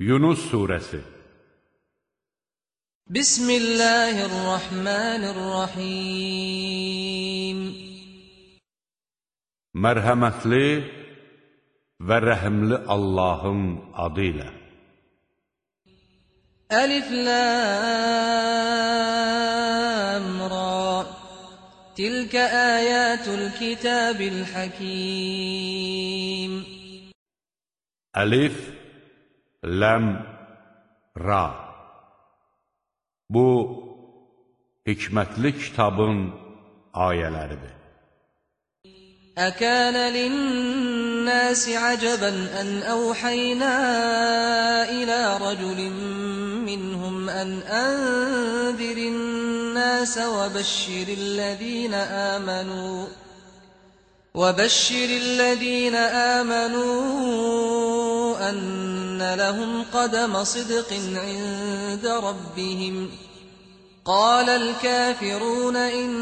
Yunus Suresi. Bismillahirrahmanirrahim. Mərhəmətli və rəhimli Allahın adı ilə. Əlif Lam Ra. Tilkə əyətul kitabil hakim. Əlif Ləm Ra Bu, hikmətli kitabın ayələridir. أكان للناس عجبا أن أوحينا إلى رجل منهم أن أنذر الناس وبشر الذين آمنوا وبشر الذين آمنوا أن لهم قدم صدق عند ربهم قال الكافرون إن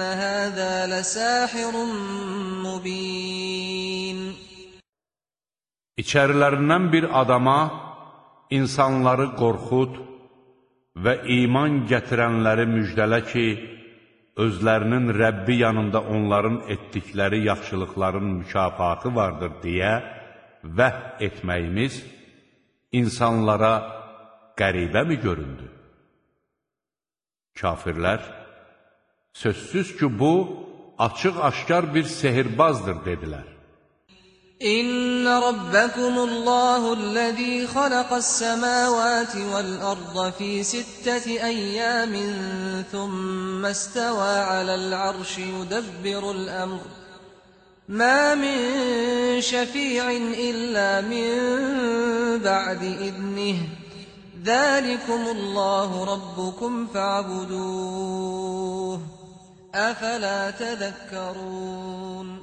هذا لساحر مبين İçərilərindən bir adama insanları qorxud və iman gətirənləri müjdələ ki, özlərinin Rəbbi yanında onların etdikləri yaxşılıqların mükafatı vardır deyə vəh etməyimiz insanlara qəribə mi göründü? Kafirlər, sözsüz ki, bu, açıq-aşkar bir sehirbazdır, dedilər. إن ربكم الله الذي خلق السماوات والأرض في ستة أيام ثم استوى على العرش يدبر الأمر ما من شفيع إلا من بعد إذنه ذلكم الله ربكم فاعبدوه أفلا تذكرون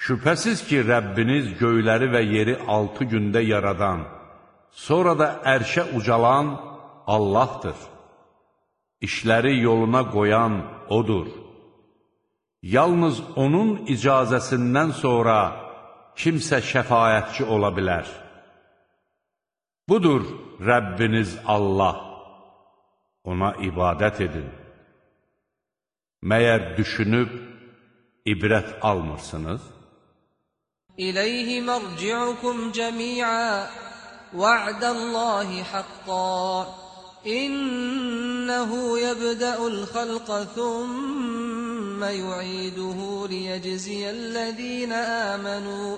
Şübhəsiz ki, Rəbbiniz göyləri və yeri altı gündə yaradan, sonra da ərşə ucalan Allahdır. İşləri yoluna qoyan O'dur. yalnız onun icazəsindən sonra kimsə şəfayətçi ola bilər. Budur Rəbbiniz Allah, ona ibadət edin. Məyər düşünüb ibrət almırsınız? İləyhi mərci'ukum cəmi'a, va'dallahi haqqqa, innehu yəbdəul xalqa thumma ثم يعيده ليجزي الذين آمنوا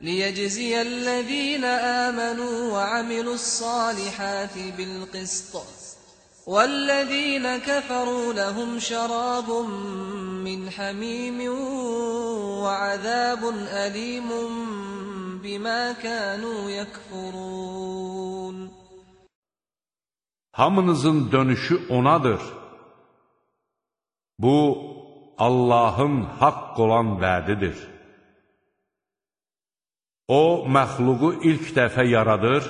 ليجزي الذين آمنوا وعملوا الصالحات بالقسط والذين كفروا لهم شراب من حميم وعذاب أليم بما كانوا يكفرون Hamınızın dönüşü O'nadır. Bu, Allahın haqq olan vədidir. O, məxluqu ilk dəfə yaradır,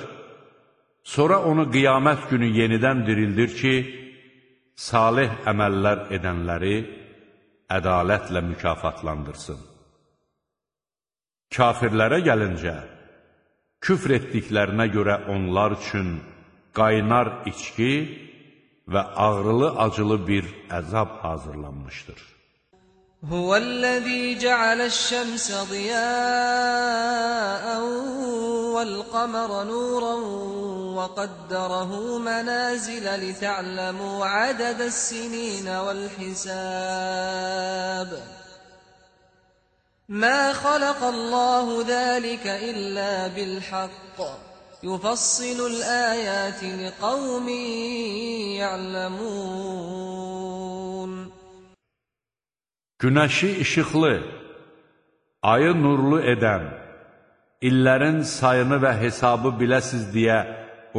sonra onu qiyamət günü yenidən dirildir ki, salih əməllər edənləri ədalətlə mükafatlandırsın. Kafirlərə gəlincə, küfr etdiklərinə görə onlar üçün qaynar içki və ağrılı-acılı bir əzab hazırlanmışdır. Huvəl-ləzî cəaləş-şəmsə ziyâən vəl-qəmərə nûran və qəddərəhu mənəzilə litə'ləmû ədədəs-sinînə vəl-hisəb. ما خلق الله ذلك إلا بالحق يفصل الآيات لقوم يعلمون Günəşi işıqlı, ayı nurlu edən, illərin sayını və hesabı biləsiz deyə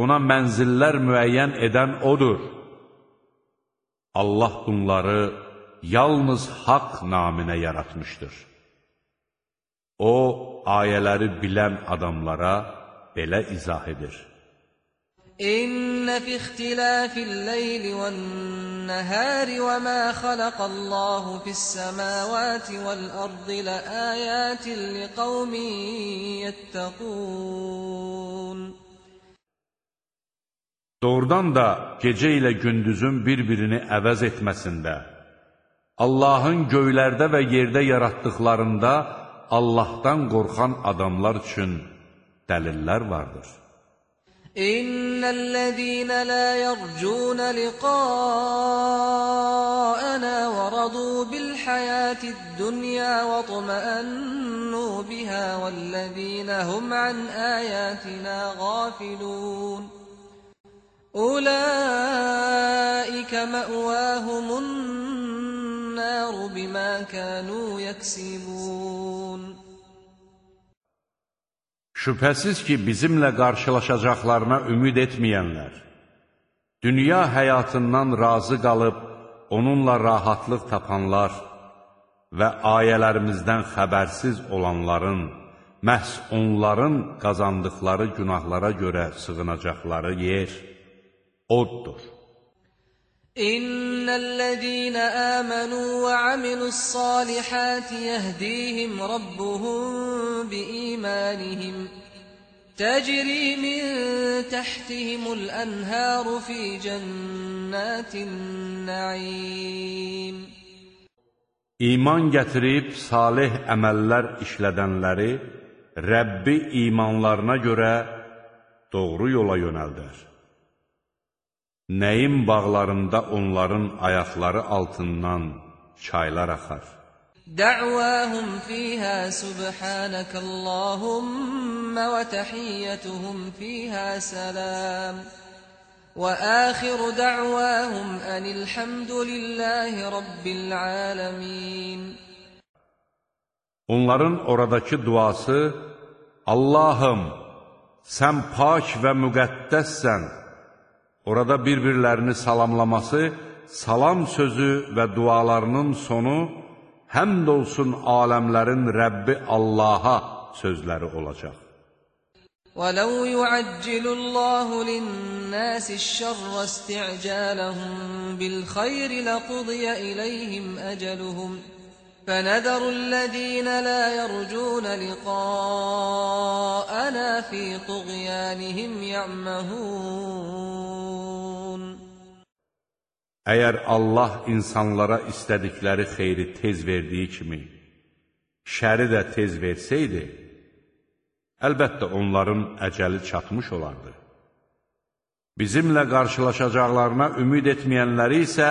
ona mənzillər müəyyən edən odur. Allah bunları yalnız haqq naminə yaratmışdır. O, ayələri bilən adamlara belə izah edir. İnne fi ihtilafil leyli ven nahari ve ma khalaqallahu fis semawati vel ardi la ayatin liqaumin yettaqun Doğrudan da gecə ilə gündüzün bir-birini əvəz etməsində Allahın göylərdə və yerdə yaratdıqlarında Allahdan qorxan adamlar üçün dəlillər vardır. İnnellezîne lâ yercûne liqâ'anâ ve radû bil hayâtid dunyâ ve tuma'annû bihâ vellezîne hum an âyâtinâ gâfilûn. أولئك مأواهم النار بما كانوا يكسبون Şübhəsiz ki, bizimlə qarşılaşacaqlarına ümid etməyənlər, dünya həyatından razı qalıb, onunla rahatlıq tapanlar və ayələrimizdən xəbərsiz olanların, məhz onların qazandıqları günahlara görə sığınacaqları yer, oddur. İnnellezîne âmenû ve amilussâlihâti yehdîhim rabbuhum biîmânihim. تجري من تحتهم الأنهار في جنات النعيم İman gətirib salih əməllər işlədənləri Rəbbi imanlarına görə doğru yola yönəldər. Nəyim bağlarında onların ayaqları altından çaylar axar. Da'vahum fiha subhanakallahumma ve tahiyyatuhum fiha salam. وآخر دعواهم أن الحمد لله رب Onların oradakı duası Allahım sən pak və müqəddəssən Orada bir-birlərini salamlaması, salam sözü və dualarının sonu həmd olsun aləmlərin Rəbbi Allaha sözləri olacaq. وَلَوْ يُعَجِّلُ اللَّهُ لِلنَّاسِ الشَّرَّ اسْتِعْجَالَهُم بِالْخَيْرِ لَقُضِيَ إِلَيْهِمْ أَجَلُهُمْ فَنَذَرُ الَّذِينَ لَا يَرْجُونَ لِقَاءَنَا فِي طُغْيَانِهِمْ يَعْمَهُونَ Əgər Allah insanlara istədikləri xeyri tez verdiyi kimi, şəri də tez versəydi, əlbəttə onların əcəli çatmış olardı. Bizimlə qarşılaşacaqlarına ümid etməyənləri isə,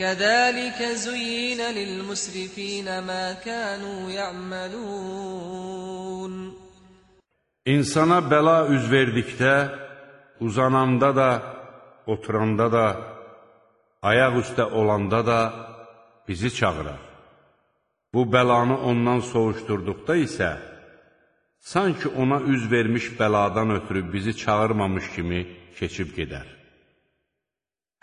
كذلك زين للمسرفين ما كانوا يعملون İnsana bəla üz verdikdə, uzananda da, oturanda da, ayaq üstə olanda da bizi çağırar. Bu bəlanı ondan soğuşturduqda isə, sanki ona üz vermiş bəladan ötürü bizi çağırmamış kimi keçib gedər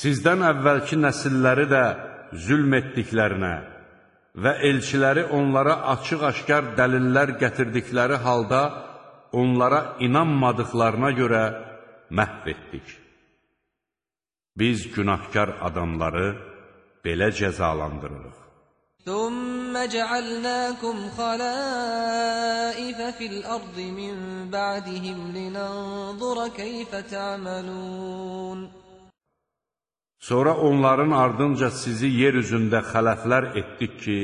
Sizdən əvvəlki nəsilləri də zülm etdiklərinə və elçiləri onlara açıq-aşkar dəlillər gətirdikləri halda onlara inanmadıqlarına görə məhv etdik. Biz günahkar adamları belə cəzalandırırıq. ثم جعلناكم خلائف في الأرض من بعدهم لننظر كيف تعملون Sonra onların ardınca sizi yer üzündə xələflər etdik ki,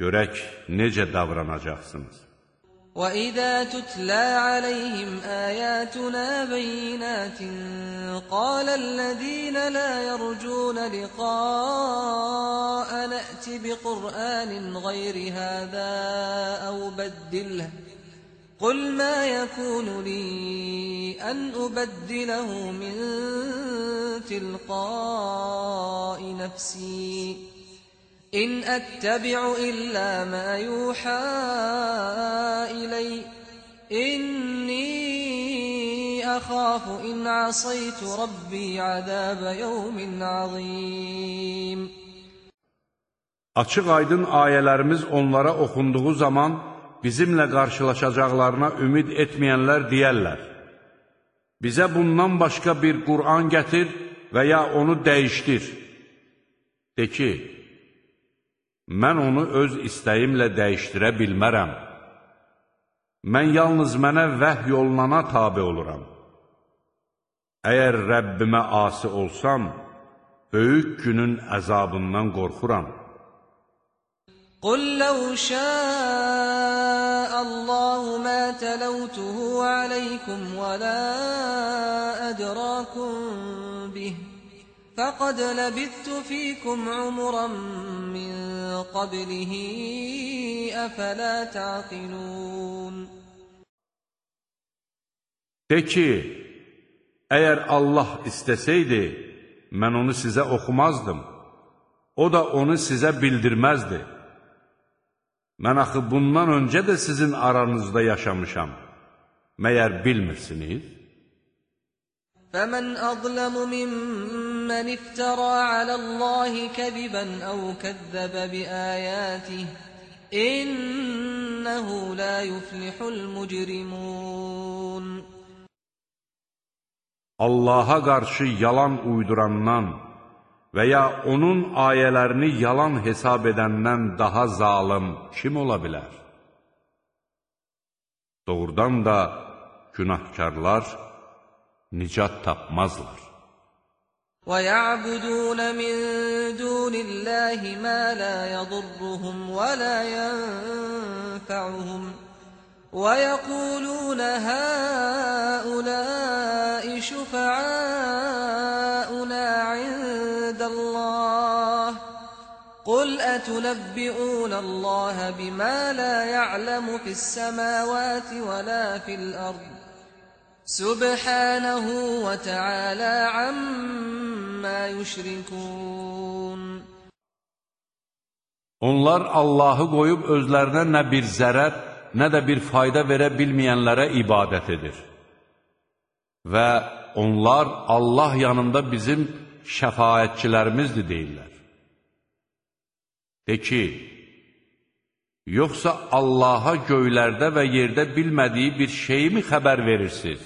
görək necə davranacaqsınız. وَإِذَا تُتْلَى عَلَيْهِمْ آيَاتُنَا بَيِّنَاتٍ الَّذِينَ لَا يَرْجُونَ لِقَاءَ نَأْتِ بِقُرْآنٍ غَيْرِ هَذَا أَوْ بَدِّلْهُ قُلْ مَا يَكُونُ لِي أَنْ أُبَدِّلَهُ مِنْ تِلْقَاءِ نَفْسِي. إِنْ أَتَّبِعُ إِلَّا مَا يُوحَى إِلَيَّ. إِنِّي أَخَافُ إِنْ عَصَيْتُ رَبِّي عَذَابَ يَوْمٍ عَظِيمٍ. Açıq aydın ayələrimiz onlara oxunduğu zaman bizimlə qarşılaşacaqlarına ümid etməyənlər deyərlər, bizə bundan başqa bir Qur'an gətir və ya onu dəyişdir. De ki, mən onu öz istəyimlə dəyişdirə bilmərəm. Mən yalnız mənə vəhy yolunana tabi oluram. Əgər Rəbbimə asi olsam, böyük günün əzabından qorxuram. قل لو شاء الله ما تلوته عليكم ولا أدراكم به فقد لبثت فيكم عمرا من قبله أفلا تعقلون De ki, əgər Allah istəsəydi, mən onu sizə oxumazdım, o da onu sizə bildirməzdi. Mən axı bundan öncə də sizin aranızda yaşamışam. Məyər bilmirsiniz? فَمَنْ أَظْلَمُ مِمَّنِ افْتَرَى عَلَى اللَّهِ كَذِبًا أَوْ كَذَّبَ بِآيَاتِهِ إِنَّهُ لَا يُفْلِحُ الْمُجْرِمُونَ Allaha qarşı yalan uydurandan və ya onun ayələrini yalan hesab edəndən daha zalım kim ola bilər? Doğrudan da günahkarlar nicat tapmazlar. وَيَعْبُدُونَ مِن دُونِ اللَّهِ مَا لَا يَضُرُّهُمْ وَلَا يَنفَعُهُمْ وَيَقُولُونَ هَٰؤُلَاءِ شُفَعَاؤُنَا قُلْ أَتُنَبِّئُونَ اللَّهَ بِمَا لَا يَعْلَمُ فِي السَّمَاوَاتِ وَلَا فِي الْأَرْضِ سُبْحَانَهُ وَتَعَالَى عَمَّا يُشْرِكُونَ Onlar Allahı qoyub özlərinə nə bir zərər, nə də bir fayda verə bilməyənlərə ibadət edir. Və onlar Allah yanında bizim şəfayətçilərimizdir deyirlər. De ki, yoxsa Allaha göylərdə və yerdə bilmədiyi bir şeyi mi xəbər verirsiniz?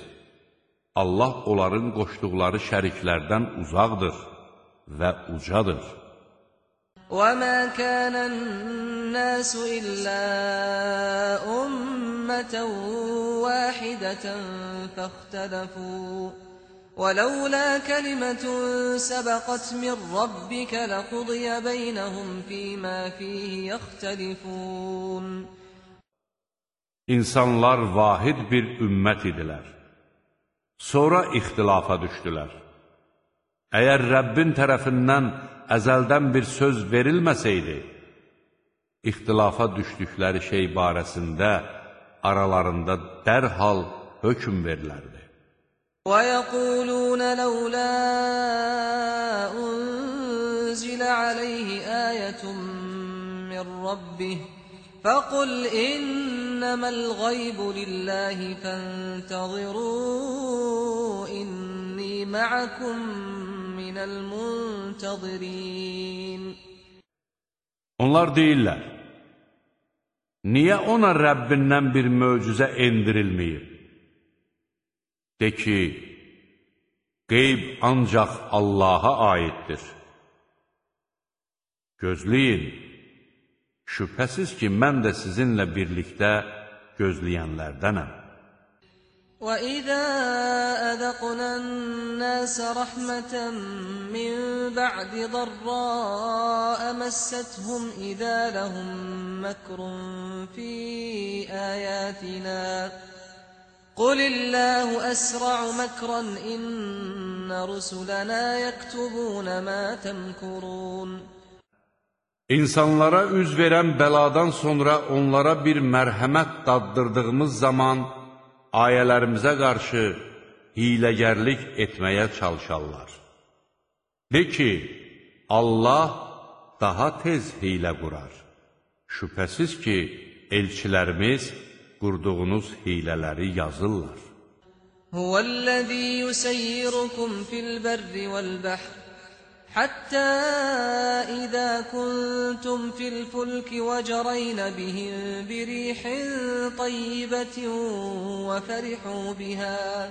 Allah onların qoşduqları şəriklərdən uzaqdır və ucadır. وَمَا كَانَ النَّاسُ إِلَّا أُمَّةً وَاحِدَةً فَاخْتَلَفُوا وَلَوْلَا كَلِمَةٌ سَبَقَتْ مِنْ رَبِّكَ لَقُضِيَ بَيْنَهُمْ فِيمَا فِيهِ يَخْتَلِفُونَ İnsanlar vahid bir ümmət idilər. Sonra ixtilafa düşdülər. Əgər Rəbbin tərəfindən əzəldən bir söz verilməsəydi, ixtilafa düşdükləri şey barəsində aralarında dərhal hökm verilərdi. وَيَقُولُونَ لَوْلَا أُنْزِلَ عَلَيْهِ آيَةٌ مِّن رَّبِّهِ فَقُلْ إِنَّمَا الْغَيْبُ لِلَّهِ فَانتَظِرُوا إِنِّي مَعَكُم مِّنَ الْمُنتَظِرِينَ Onlar deyirlər, niyə ona Rəbbindən bir möcüzə endirilməyib? De ki, qeyb ancaq Allaha aiddir. Gözləyin, şübhəsiz ki, mən də sizinlə birlikdə gözləyənlərdənəm. وَإِذَا أَذَقْنَا النَّاسَ رَحْمَةً مِّن بَعْدِ ضَرَّاءَ مَسَّتْهُمْ إِذَا لَهُم مَّكْرٌ فِي آيَاتِنَا قُلِ اللَّهُ أَسْرَعُ مَكْرًا إِنَّ رُسُلَنَا يَكْتُبُونَ مَا تَمْكُرُونَ İnsanlara üz verən bəladan sonra onlara bir mərhəmət daddırdığımız zaman ayələrimizə qarşı hiləgərlik etməyə çalışarlar. De ki, Allah daha tez hilə qurar. Şübhəsiz ki, elçilərimiz qurduğunuz hilələri yazırlar. Huvəl-ləzî yusəyyirukum fil-bərri vəl-bəhr حتى إذا كنتم في الفلك وجرين بهم بريح طيبة وفرحوا بها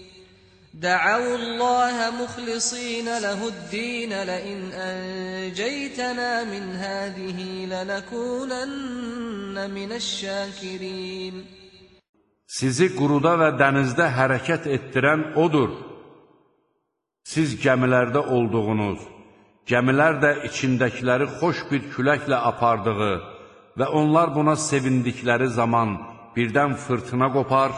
دعوا الله مخلصين له الدين لئن أنجيتنا من هذه لنكونن من الشاكرين Sizi quruda və dənizdə hərəkət etdirən odur. Siz gəmilərdə olduğunuz, gəmilər də içindəkiləri xoş bir küləklə apardığı və onlar buna sevindikləri zaman birdən fırtına qopar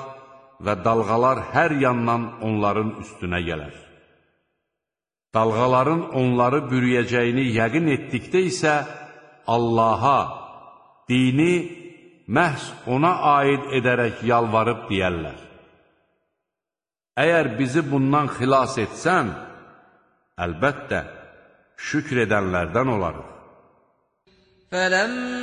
və dalğalar hər yandan onların üstünə gələr. Dalğaların onları bürüyəcəyini yəqin etdikdə isə Allaha, dini məhz ona aid edərək yalvarıb deyərlər. Əgər bizi bundan xilas etsən, əlbəttə, şükr edənlərdən olarıq. Fələmmə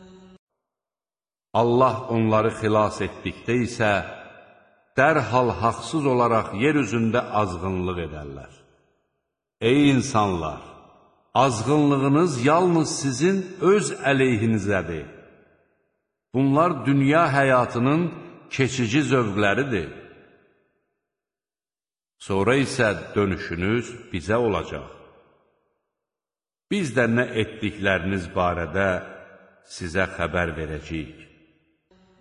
Allah onları xilas etdikdə isə dərhal haqsız olaraq yer üzündə azğınlıq edərlər. Ey insanlar! Azğınlığınız yalnız sizin öz əleyhinizədir. Bunlar dünya həyatının keçici zövqləridir. Sonra isə dönüşünüz bizə olacaq. Biz də nə etdikləriniz barədə sizə xəbər verəcəyik.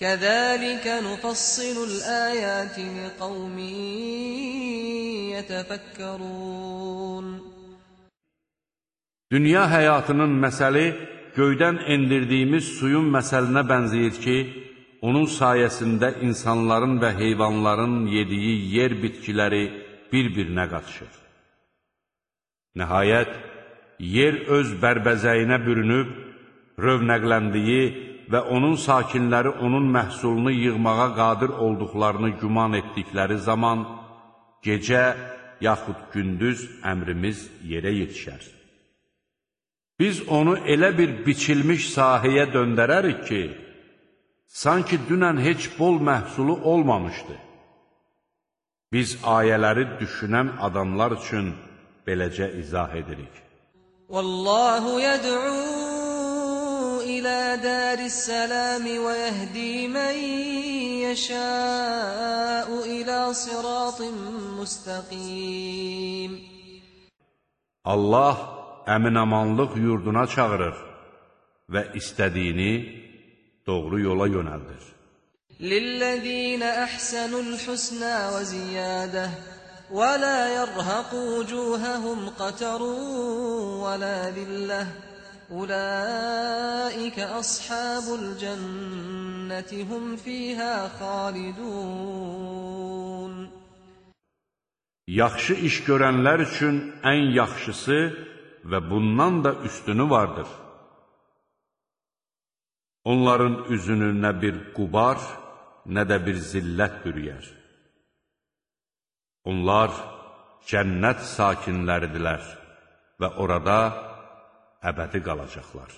كذلك نفصل الآيات لقوم يتفكرون Dünya həyatının məsəli göydən endirdiyimiz suyun məsəlinə bənzəyir ki, onun sayəsində insanların və heyvanların yediyi yer bitkiləri bir-birinə qatışır. Nəhayət, yer öz bərbəzəyinə bürünüb, rövnəqləndiyi və onun sakinləri onun məhsulunu yığmağa qadir olduqlarını güman etdikləri zaman gecə yaxud gündüz əmrimiz yerə yetişər. Biz onu elə bir biçilmiş sahəyə döndərərik ki, sanki dünən heç bol məhsulu olmamışdı. Biz ayələri düşünən adamlar üçün beləcə izah edirik. Vallahu yad'u إلى دار السلام ويهدي من يشاء إلى صراط مستقيم Allah əminamanlıq yurduna çağırır və istədiyini doğru yola yönəldir. Lillezine ahsanul husna və ziyadah və la yarhaqu wujuhahum qatarun və la billah أولئك أصحاب الجنة هم فيها خالدون Yaxşı iş görənlər üçün ən yaxşısı və bundan da üstünü vardır. Onların üzünü nə bir qubar, nə də bir zillət bürüyər. Onlar cənnət sakinləridirlər və orada əbədi qalacaqlar.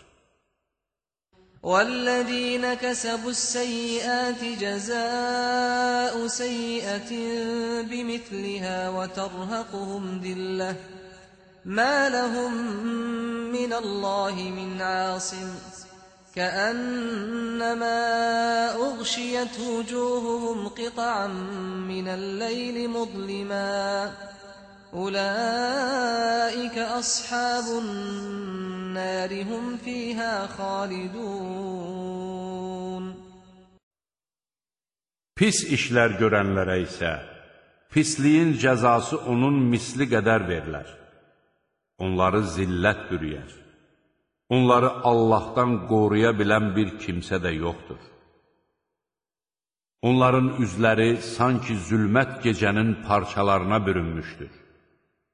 والذين كسبوا السيئات جزاء سيئة بمثلها وترهقهم ذلة ما لهم من الله من عاصم كأنما أغشيت وجوههم قطعا من الليل مظلما أولئك أصحاب النار هم فيها خالدون Pis işlər görənlərə isə pisliyin cəzası onun misli qədər verilər. Onları zillət bürüyər. Onları Allahdan qoruya bilən bir kimsə də yoxdur. Onların üzləri sanki zülmət gecənin parçalarına bürünmüşdür.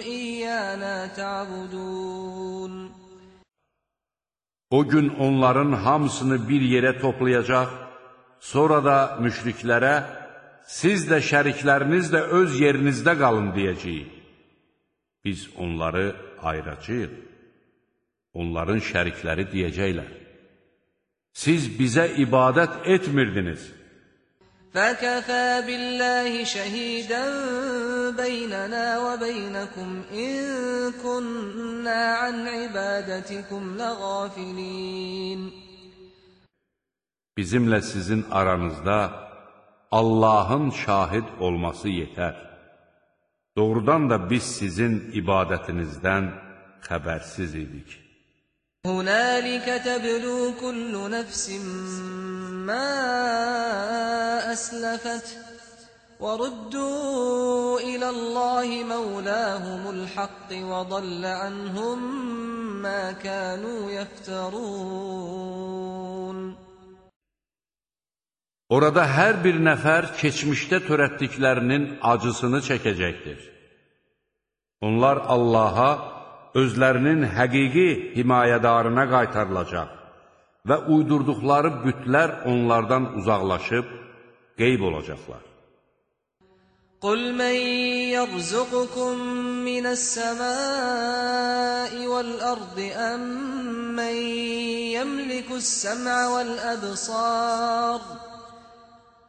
إيانا تعبدون O gün onların hamısını bir yerə toplayacaq, sonra da müşriklərə, siz də şərikləriniz də öz yerinizdə qalın deyəcəyik. Biz onları ayıracaq, onların şərikləri deyəcəklər. Siz bizə ibadət etmirdiniz. فكفى بالله شهيدا بيننا وبينكم إن كنا عن عبادتكم لغافلين Bizimlə sizin aranızda Allahın şahid olması yetər. Doğrudan da biz sizin ibadətinizdən xəbərsiz idik. هنالك تبلو كل نفس ما أسلفت وردوا إلى الله مولاهم الحق وضل عنهم ما كانوا يفترون Orada hər bir nəfər keçmişdə törətdiklərinin acısını çəkəcəkdir. Onlar Allaha özlərinin həqiqi himayədarına qaytarılacaq və uydurduqları bütlər onlardan uzaqlaşıb qeyb olacaqlar. Qul mən yərzuqukum minəs-səmai vəl-ərdi əmmən yəmlikus-səm'a vəl-əbsar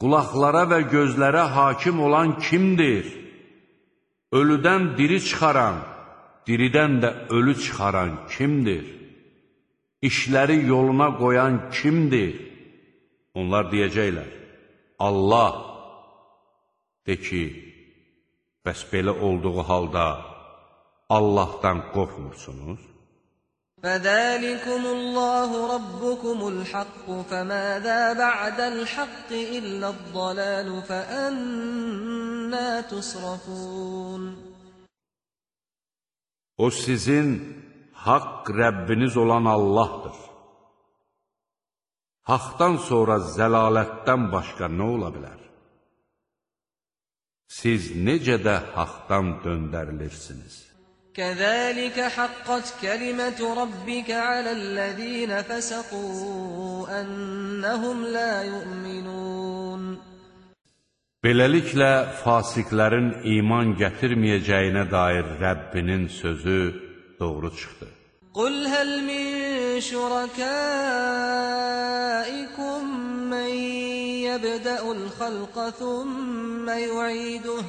Qulaqlara və gözlərə hakim olan kimdir? Ölüdən diri çıxaran, diridən də ölü çıxaran kimdir? İşləri yoluna qoyan kimdir? Onlar deyəcəklər, Allah. De ki, bəs belə olduğu halda Allahdan qorxmursunuz? فذلكم الله ربكم الحق فماذا بعد الحق إلا الضلال فأنا تصرفون O sizin haqq Rəbbiniz olan Allahdır. Haqdan sonra zəlalətdən başqa nə ola bilər? Siz necə də haqdan döndərilirsiniz? كذلك حقت كلمة ربك على الذين فسقوا أنهم لا يؤمنون Beləliklə, fasiqlərin iman gətirməyəcəyinə dair Rəbbinin sözü doğru çıxdı. قل هل من شركائكم من يبدأ الخلق ثم يعيده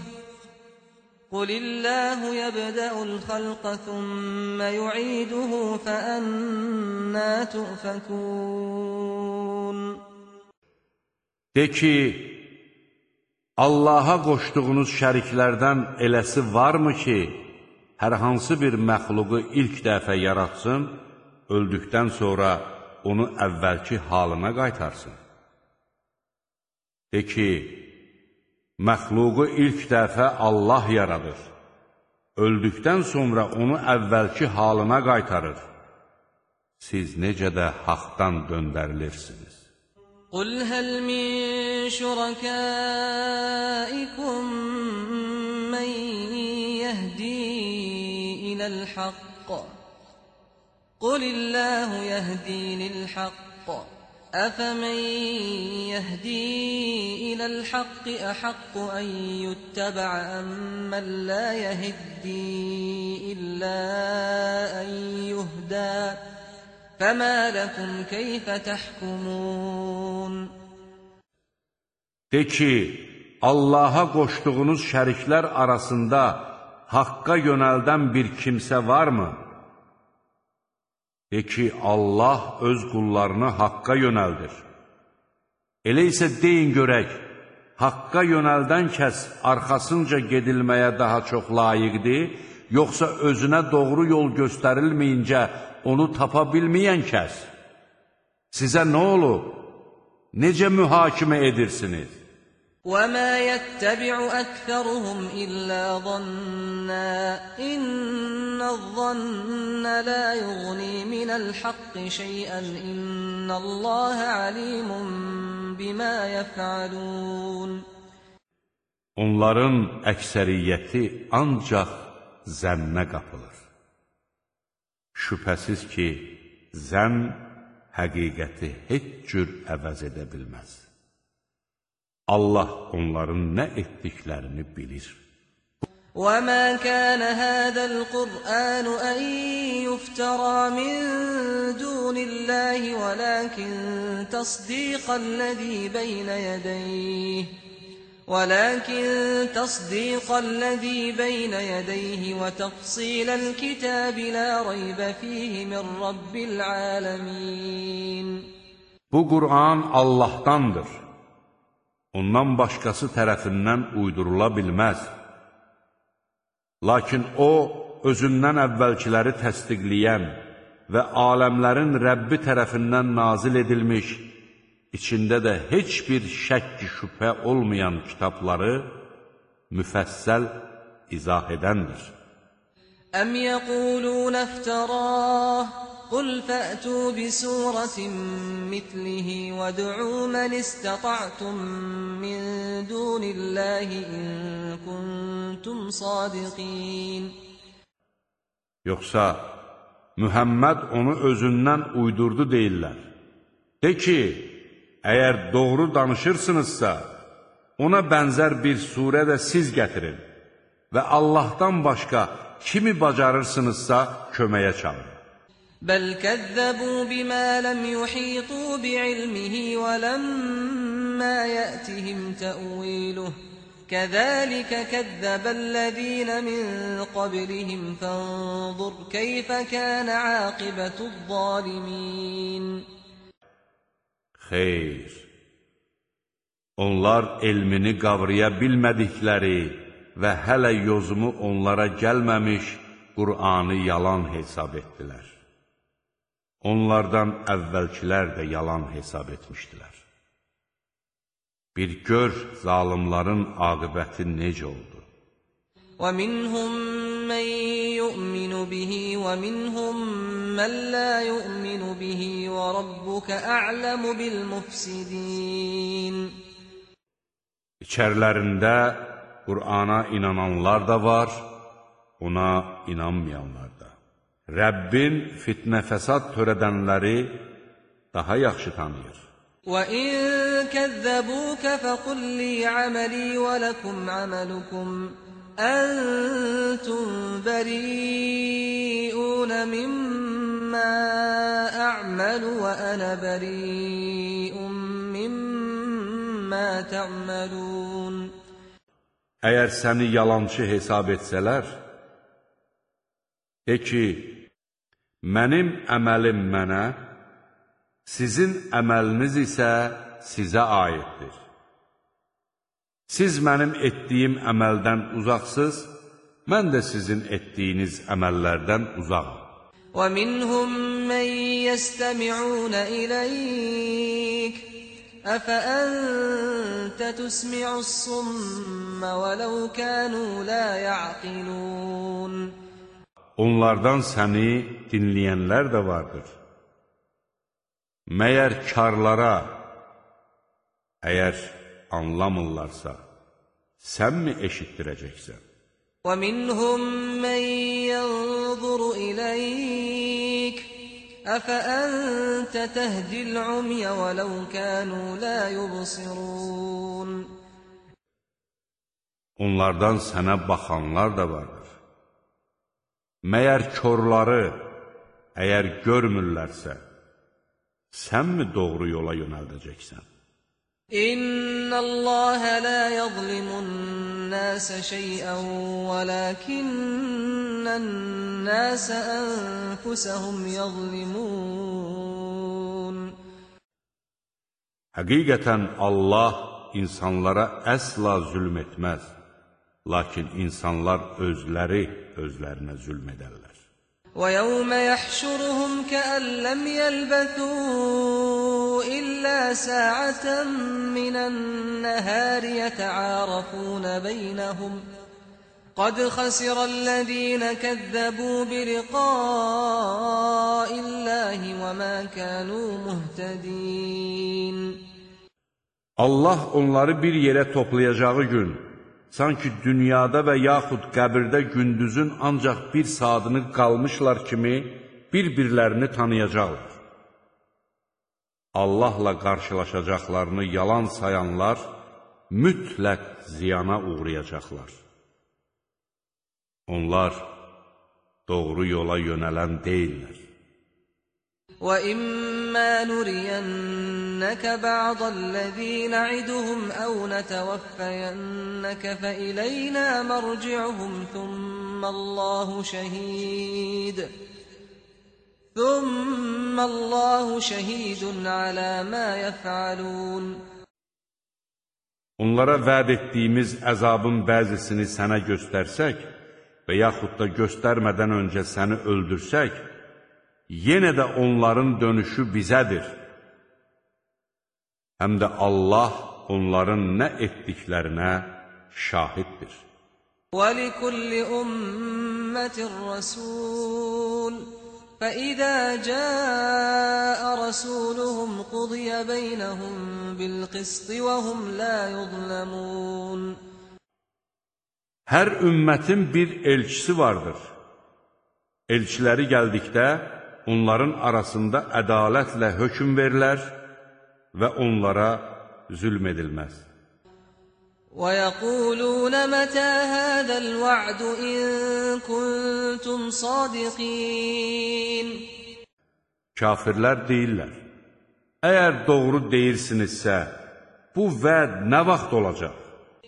قل الله يبدأ الخلق ثم يعيده فأنا تؤفكون De ki, Allaha qoşduğunuz şəriklərdən eləsi varmı ki, hər hansı bir məxluqu ilk dəfə yaratsın, öldükdən sonra onu əvvəlki halına qaytarsın? De ki, məxluqu ilk dəfə Allah yaradır. Öldükdən sonra onu əvvəlki halına qaytarır. Siz necə də haqdan döndərilirsiniz. Qul həl min şurakaikum mən yəhdi iləl haqq. Qulillahu yəhdi lil haqq. أفمن يهدي إلى الحق أحق أن يتبع أم من لا يهدي إلا أن يهدى فما لكم كيف تحكمون De ki, Allaha qoşduğunuz şəriklər arasında haqqa yönəldən bir kimsə varmı? De ki, Allah öz qullarını haqqa yönəldir. Elə isə deyin görək, haqqa yönəldən kəs arxasınca gedilməyə daha çox layiqdir, yoxsa özünə doğru yol göstərilməyincə onu tapa bilməyən kəs? Sizə nə olub? Necə mühakimə edirsiniz? وما يتبع أكثرهم إلا ظنا إن الظن لا يغني من الحق شيئا إن الله عليم بما يفعلون Onların əksəriyyəti ancaq zənnə qapılır. Şübhəsiz ki, zənn həqiqəti heç cür əvəz edə bilməz. Allah onların nə etdiklərini bilir. وما كان هذا القرآن أن يفترى من دون الله ولكن تصديق الذي بين يديه ولكن تصديق الذي بين يديه وتفصيل الكتاب لا ريب فيه من رب العالمين Bu Qur'an Allahdandır. ondan başqası tərəfindən uydurula bilməz. Lakin o, özündən əvvəlkiləri təsdiqləyən və aləmlərin Rəbbi tərəfindən nazil edilmiş, içində də heç bir şəkki şübhə olmayan kitabları müfəssəl izah edəndir. Əm yəqulun əftarah قل فأتوا بسورة مثله وادعوا من استطعتم من دون الله إن كنتم صادقين Yoxsa Mühəmməd onu özündən uydurdu deyirlər. De ki, əgər doğru danışırsınızsa, ona bənzər bir surə də siz gətirin və Allahdan başqa kimi bacarırsınızsa köməyə çağırın. بل كذبوا بما لم يحيطوا بعلمه ولما يأتهم تأويله كذلك كذب الذين من قبلهم فانظر كيف كان عاقبة الظالمين Xeyr. Onlar elmini qavraya bilmədikləri və hələ yozumu onlara gəlməmiş Qur'anı yalan hesab etdilər. Onlardan əvvəlkilər də yalan hesab etmişdilər. Bir gör zalimların aqibəti necə oldu. وَمِنْهُمْ مَنْ يُؤْمِنُ بِهِ وَمِنْهُمْ مَنْ لَا يُؤْمِنُ بِهِ وَرَبُّكَ أَعْلَمُ بِالْمُفْسِدِينَ İçərlərində Qur'ana inananlar da var, ona inanmayanlar da. Rəbbin fitnə fəsad törədənləri daha yaxşı tanıyır. وَإِن كَذَّبُوكَ فَقُل لِّي عَمَلِي وَلَكُمْ عَمَلُكُمْ أَنتُم بَرِيئُونَ مِمَّا أَعْمَلُ وَأَنَا بَرِيءٌ مِّمَّا تَعْمَلُونَ Əgər səni yalançı hesab etsələr, de ki, mənim əməlim mənə, sizin əməliniz isə sizə aiddir. Siz mənim etdiyim əməldən uzaqsız, mən də sizin etdiyiniz əməllərdən uzaqam. وَمِنْهُمْ مَنْ يَسْتَمِعُونَ إِلَيْكَ أَفَأَنْتَ تُسْمِعُ الصُّمَّ وَلَوْ كَانُوا لَا يَعْقِلُونَ Onlardan səni dinləyənlər də vardır. Məyər karlara, əgər anlamırlarsa, sən mi eşitdirəcəksən? وَمِنْهُمْ مَنْ يَنْظُرُ إِلَيْكَ أَفَأَنْتَ تَهْدِي الْعُمْيَ وَلَوْ كَانُوا لَا يُبْصِرُونَ Onlardan sənə baxanlar da vardır. Məyər körləri əgər görmürlərsə, sənmi doğru yola yönəldəcəksən? İnnallaha la yuzlimun-nase şey'en velakinnen-nase enfusuhum yuzlimun Həqiqətən Allah insanlara əsla zülm etməz, lakin insanlar özləri özlərinə zülm edərlər. وَيَوْمَ يَحْشُرُهُمْ كَأَن لَّمْ يَلْبَثُوا إِلَّا سَاعَةً مِّنَ النَّهَارِ يَتَعَارَفُونَ بَيْنَهُمْ قَدْ خَسِرَ الَّذِينَ كَذَّبُوا بِلِقَاءِ اللَّهِ وَمَا كَانُوا مُهْتَدِينَ Allah onları bir yerə toplayacağı gün, sanki dünyada və yaxud qəbirdə gündüzün ancaq bir saatını qalmışlar kimi bir-birlərini tanıyacaqlar. Allahla qarşılaşacaqlarını yalan sayanlar mütləq ziyana uğrayacaqlar. Onlar doğru yola yönələn deyillər. وَإِمَّا نُرِيَنَّكَ بَعْضَ الَّذِي نَعِدُهُمْ أَوْ نَتَوَفَّيَنَّكَ فَإِلَيْنَا مَرْجِعُهُمْ ثُمَّ اللَّهُ شَهِيدٌ ثُمَّ اللَّهُ شَهِيدٌ عَلَى مَا يَفْعَلُونَ Onlara vəd etdiyimiz əzabın bəzisini sənə göstərsək və yaxud da göstərmədən öncə səni öldürsək, yenə də onların dönüşü bizədir. Həm də Allah onların nə etdiklərinə şahiddir. وَلِكُلِّ أُمَّةٍ رَّسُولٌ فَإِذَا جَاءَ رَسُولُهُمْ قُضِيَ بَيْنَهُم بِالْقِسْطِ وَهُمْ لَا يُظْلَمُونَ Hər ümmətin bir elçisi vardır. Elçiləri gəldikdə, onların arasında ədalətlə hökm verilər və onlara zülm edilməz. وَيَقُولُونَ مَتَى هَذَا الْوَعْدُ إِن كُنتُمْ صَادِقِينَ Kafirlər deyirlər, əgər doğru deyirsinizsə, bu vəd nə vaxt olacaq?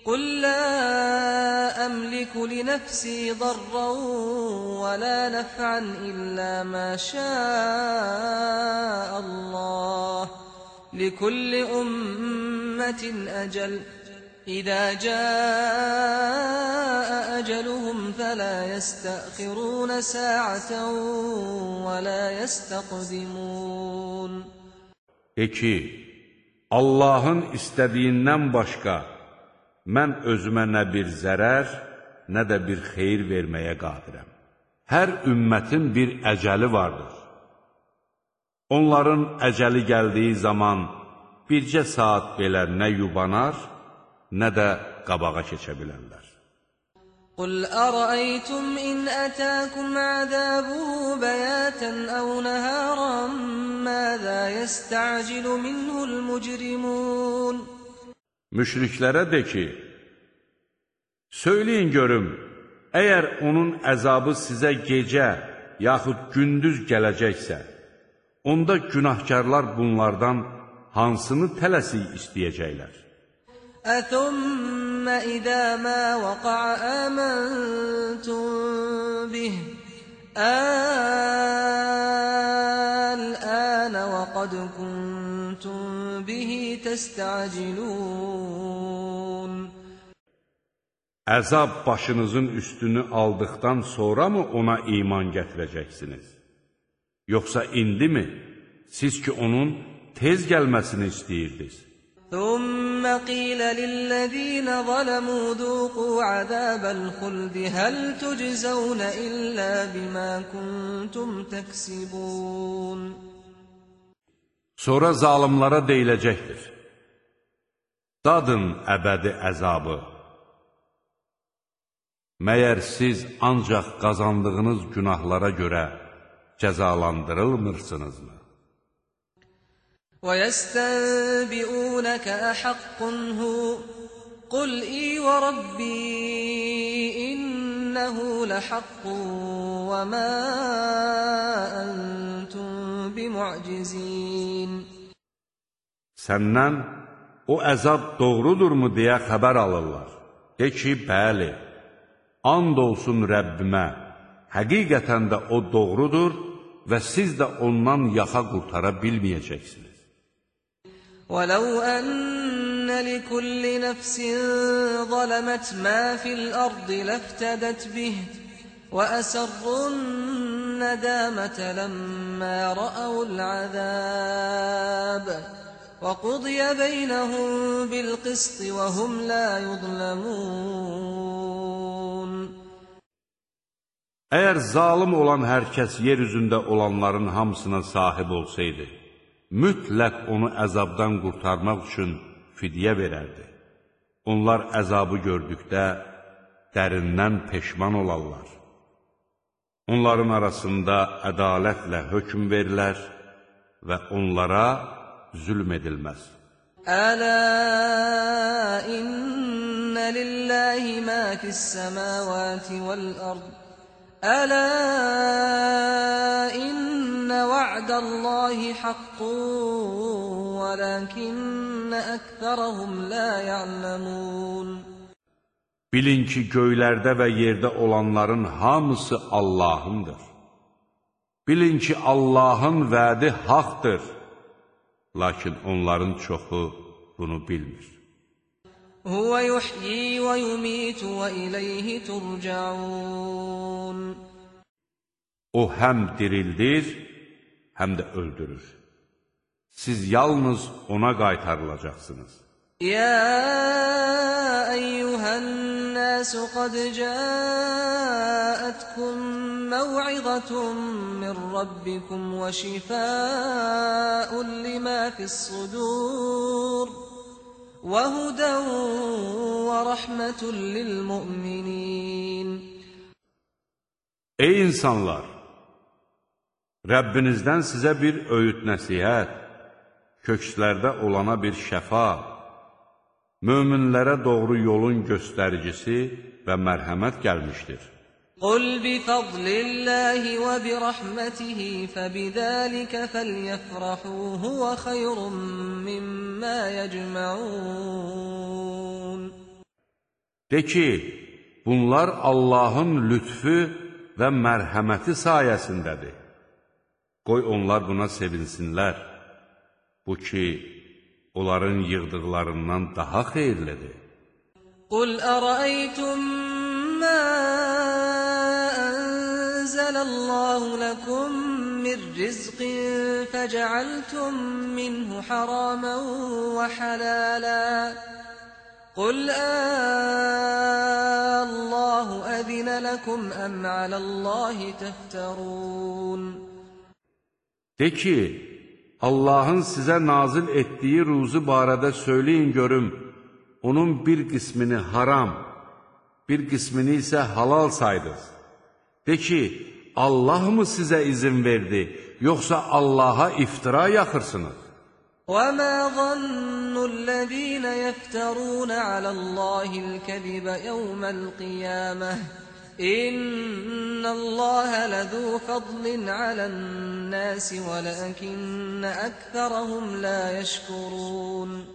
قُل لَّا أَمْلِكُ لِنَفْسِي ضَرًّا وَلَا نَفْعًا إِلَّا مَا شَاءَ اللَّهُ. لِكُلِّ أُمَّةٍ أَجَلٌ. إذا جاء أجلهم فلا يستأخرون ساعة ولا يستقدمون. De ki, Allahın istədiyindən başqa mən özümə nə bir zərər, nə də bir xeyir verməyə qadirəm. Hər ümmətin bir əcəli vardır. Onların əcəli gəldiyi zaman bircə saat belə nə yubanar, nə də qabağa keçə bilərlər. قل أرأيتم إن أتاكم عذابه بياتا أو نهارا ماذا يستعجل منه المجرمون Müşriklərə de ki, söyləyin görüm, əgər onun əzabı sizə gecə yaxud gündüz gələcəksə, onda günahkarlar bunlardan hansını tələsik istəyəcəklər? أثم إذا ما وقع آمنتم به الآن وقد كنتم به تستعجلون Əzab başınızın üstünü aldıqdan sonra mı ona iman gətirəcəksiniz? Yoxsa indi mi? Siz ki, onun tez gəlməsini istəyirdiniz. ثم قيل للذين ظلموا ذوقوا عذاب الخلد هل تجزون إلا بما كنتم تكسبون Sonra zalimlara deyiləcəkdir. Dadın əbədi əzabı. Məyər siz ancaq qazandığınız günahlara görə cəzalandırılmırsınızmı? ويستنبئونك أحق هو قل إي وربي إنه لحق وما أنتم بمعجزين Səndən o əzab doğrudurmu deyə xəbər alırlar. De ki, bəli, and olsun Rəbbimə, həqiqətən də o doğrudur və siz də ondan yaxa qurtara bilməyəcəksiniz. ولو أن لكل نفس ظلمت ما في الأرض لافتدت به وأسروا الندامة لما رأوا العذاب وقضي بينهم بالقسط وهم لا يظلمون Əgər zalım olan hər kəs yer üzündə olanların hamısına sahib olsaydı, mütləq onu əzabdan qurtarmaq üçün fidyə verərdi. Onlar əzabı gördükdə dərindən peşman olarlar. Onların arasında ədalətlə hökm verilər və onlara zülm edilməz. ألا إن لله ما في السماوات والأرض ألا إن وعد الله حق ولكن أكثرهم لا يعلمون Bilin ki, göylərdə və yerdə olanların hamısı Allahındır. Bilin ki, Allahın vədi haqdır. Lakin onların çoxu bunu bilmir. Huvə yuhyi və yumitu və iləyhi turcaun. O həm dirildir, həm də öldürür. Siz yalnız ona qaytarılacaqsınız. يا أيها الناس قد جاءتكم موعظة من ربكم وشفاء لما في الصدور وهدى ورحمة للمؤمنين Ey insanlar! Rəbbinizdən sizə bir öyüd nəsihət, kökslərdə olana bir şəfa, möminlərə doğru yolun göstəricisi və mərhəmət gəlmişdir. Qul bi fadlillahi və bi rahmetihi fəbidəlikə fəlyəfrahu huvə xeyrun mimmə yəcməun. De ki, bunlar Allahın lütfü və mərhəməti sayəsindədir. Qoy onlar buna sevinsinlər. Bu ki, onların yığdıqlarından daha xeyirlidir. Qul əraəytum mə ənzələlləhu ləkum min rizqin fəcəaltum minhu haramən və hələlə. Qul آه əzinə ləkum لكم أم على De ki, Allahın sizə nazil etdiyi ruzu barədə söyləyin görüm, onun bir qismini haram, bir qismini isə halal saydınız. De ki, Allah mı sizə izin verdi, yoxsa Allaha iftira yaxırsınız? وما ظن الذين يفترون على الله الكذب يوم القيامة İnnallaha lazu fadlin alan-nas walakin aktharuhum la yashkurun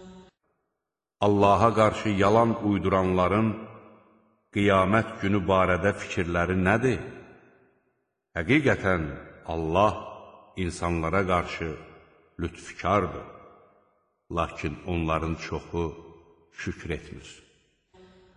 Allaha qarşı yalan uyduranların qiyamət günü barədə fikirləri nədir? Həqiqətən Allah insanlara qarşı lütfkardır. Lakin onların çoxu şükr etmir.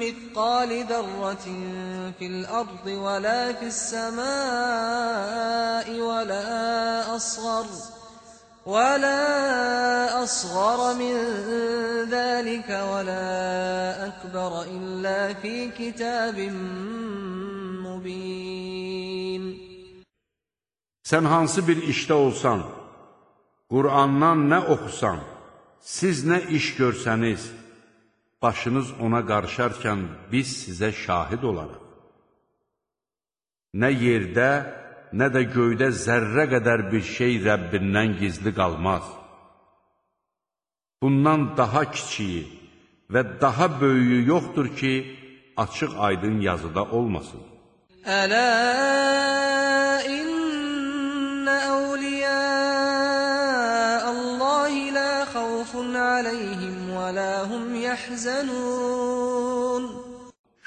مثقال ذرة في الأرض ولا في السماء ولا أصغر ولا أصغر من ذلك ولا أكبر إلا في كتاب مبين Sən hansı bir işdə olsan, Qur'andan nə oxusan, siz nə iş görsəniz, başınız ona qarışarkən biz sizə şahid olarıq. Nə yerdə, nə də göydə zərrə qədər bir şey Rəbbindən gizli qalmaz. Bundan daha kiçiyi və daha böyüyü yoxdur ki, açıq aydın yazıda olmasın. Ələ innə əvliyə Allahi la xawfun aleyhim və la hum yəhzənun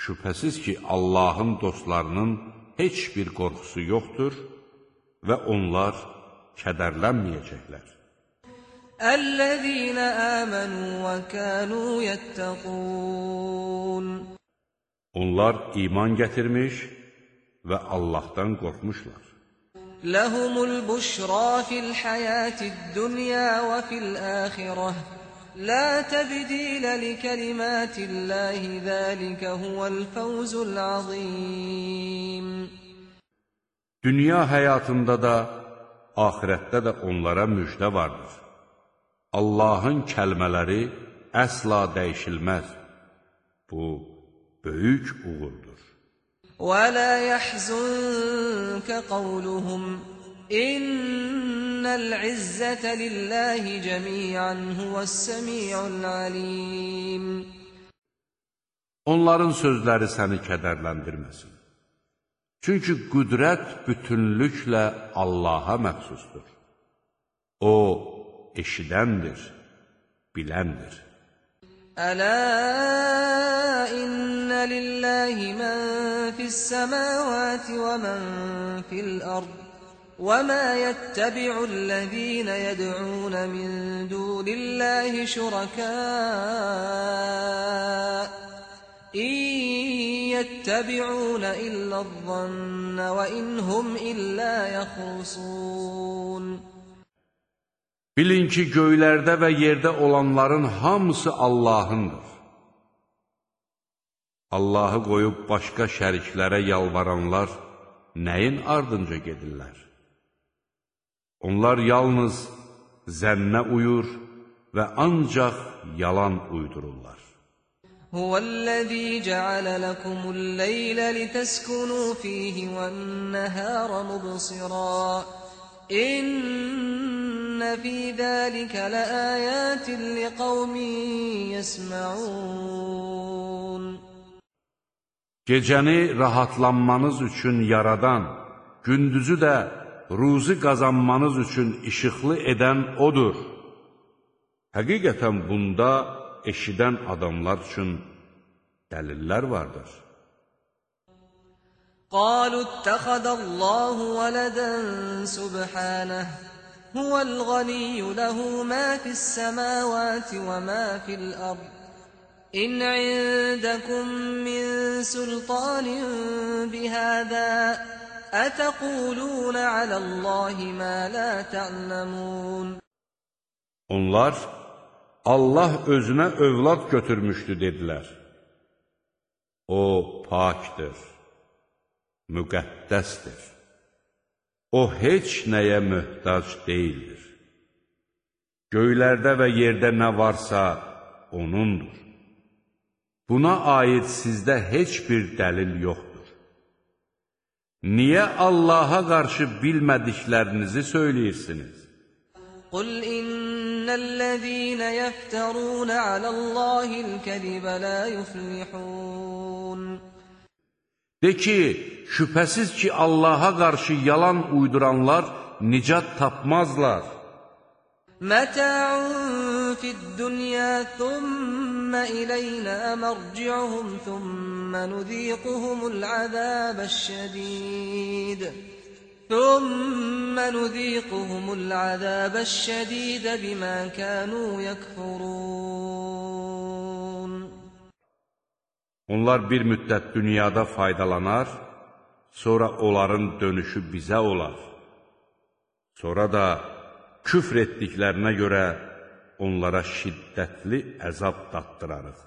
Şübhəsiz ki, Allahın dostlarının heç bir qorxusu yoxdur və onlar kədərlənməyəcəklər. Əl-ləzīnə əmənu və kənu yəttəqun Onlar iman gətirmiş və Allahdan qorxmuşlar. Ləhumul buşra fil həyətid dünya və fil əxirəh لا تبديل لكلمات الله ذلك هو الفوز العظيم Dünya həyatında da, axirətdə də onlara müjdə vardır. Allahın kəlmələri əsla dəyişilməz. Bu, böyük uğurdur. وَلَا يَحْزُنْكَ قَوْلُهُمْ İnnel izzete lillahi cemiyan huves semiul alim. Onların sözləri səni kədərləndirməsin. Çünki qüdrət bütünlüklə Allaha məxsusdur. O eşidəndir, biləndir. Ələ innə lillahi mən fis-səmavati və mən fil-ard وما يتبع الذين يدعون من دون الله شركاء إن يتبعون إلا الظن وإن هم إلا يخرصون Bilin ki, göylərdə və yerdə olanların hamısı Allahındır. Allahı qoyub başqa şəriklərə yalvaranlar nəyin ardınca gedirlər? Onlar yalnız zənnə uyur və ancaq yalan uydururlar. Huvellezî ceale lekumul leyle liteskunû fîhi ve'n-nehâra mubsirâ. İnne fî zâlike leâyâtin liqawmin yesmaûn. Gecəni rahatlanmanız üçün yaradan, gündüzü də ruzi qazanmanız üçün işıqlı edən O'dur. Həqiqətən bunda eşidən adamlar üçün dəlillər vardır. قالوا اتخذ الله ولدا سبحانه هو الغني له ما في السماوات وما في الأرض إن عندكم من سلطان بهذا Ətəqulunə aləllahi mə lə tə'ləmun Onlar Allah özünə övlad götürmüşdü dedilər. O pakdır, müqəddəsdir. O heç nəyə möhtac deyildir. Göylərdə və yerdə nə varsa onundur. Buna aid sizdə heç bir dəlil yoxdur. Niyə Allaha qarşı bilmədiklərinizi söyləyirsiniz? Qul innellezîne yefterûne alallâhi'l-kəzibə lâ yuflihûn De ki, şübhəsiz ki, Allaha qarşı yalan uyduranlar nicat tapmazlar. Mətəun fid-dünya, thumma ileynə mərci'uhum, thumma ثم نذيقهم العذاب الشديد ثم نذيقهم العذاب الشديد بما كانوا يكفرون Onlar bir müddət dünyada faydalanar, sonra onların dönüşü bizə olar. Sonra da küfr etdiklərinə görə onlara şiddətli əzab dattırarıq.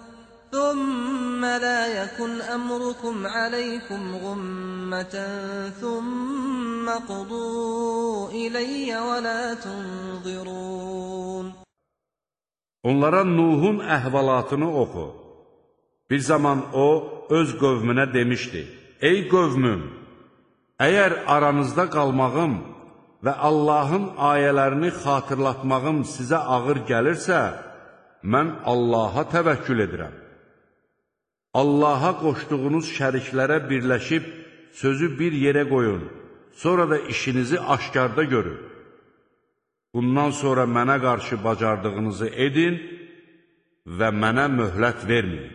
ثم لا يكن أمركم عليكم غمة ثم قضوا إلي ولا تنظرون Onlara Nuhun əhvalatını oxu. Bir zaman o, öz qövmünə demişdi, Ey qövmüm, əgər aranızda qalmağım və Allahın ayələrini xatırlatmağım sizə ağır gəlirsə, mən Allaha təvəkkül edirəm. Allaha qoşduğunuz şəriklərə birləşib sözü bir yerə qoyun, sonra da işinizi aşkarda görün. Bundan sonra mənə qarşı bacardığınızı edin və mənə möhlət verməyin.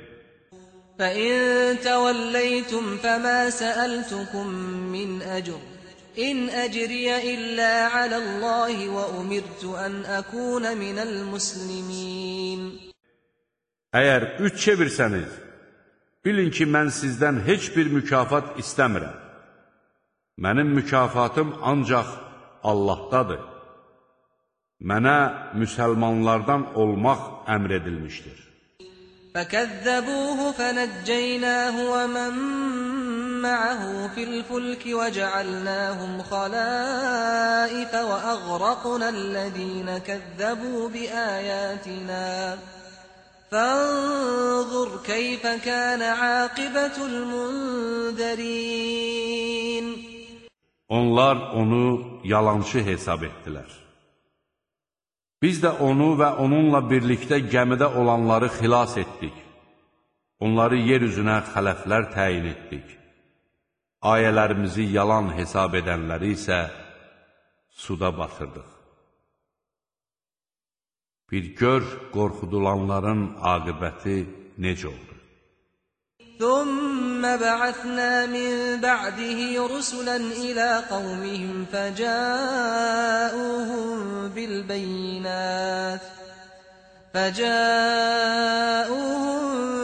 فإن توليتم فما سألتكم من أجر إن أجري إلا على الله وأمرت أن أكون من المسلمين Əgər üç çevirsəniz, bilin ki, mən sizdən heç bir mükafat istəmirəm. Mənim mükafatım ancaq Allahdadır. Mənə müsəlmanlardan olmaq əmr edilmişdir. فكذبوه فنجيناه ومن معه في الفلك وجعلناهم خلائف وأغرقنا الذين كذبوا بآياتنا فانظر كيف كان عاقبة المنذرين Onlar onu yalançı hesab etdilər. Biz də onu və onunla birlikdə gəmidə olanları xilas etdik. Onları yer üzünə xələflər təyin etdik. Ayələrimizi yalan hesab edənləri isə suda batırdıq. Bir gör qorxudulanların aqibəti necə oldu. ثم بعثنا من بعده رسلا إلى قومهم فجاءوهم بالبينات فجاءوهم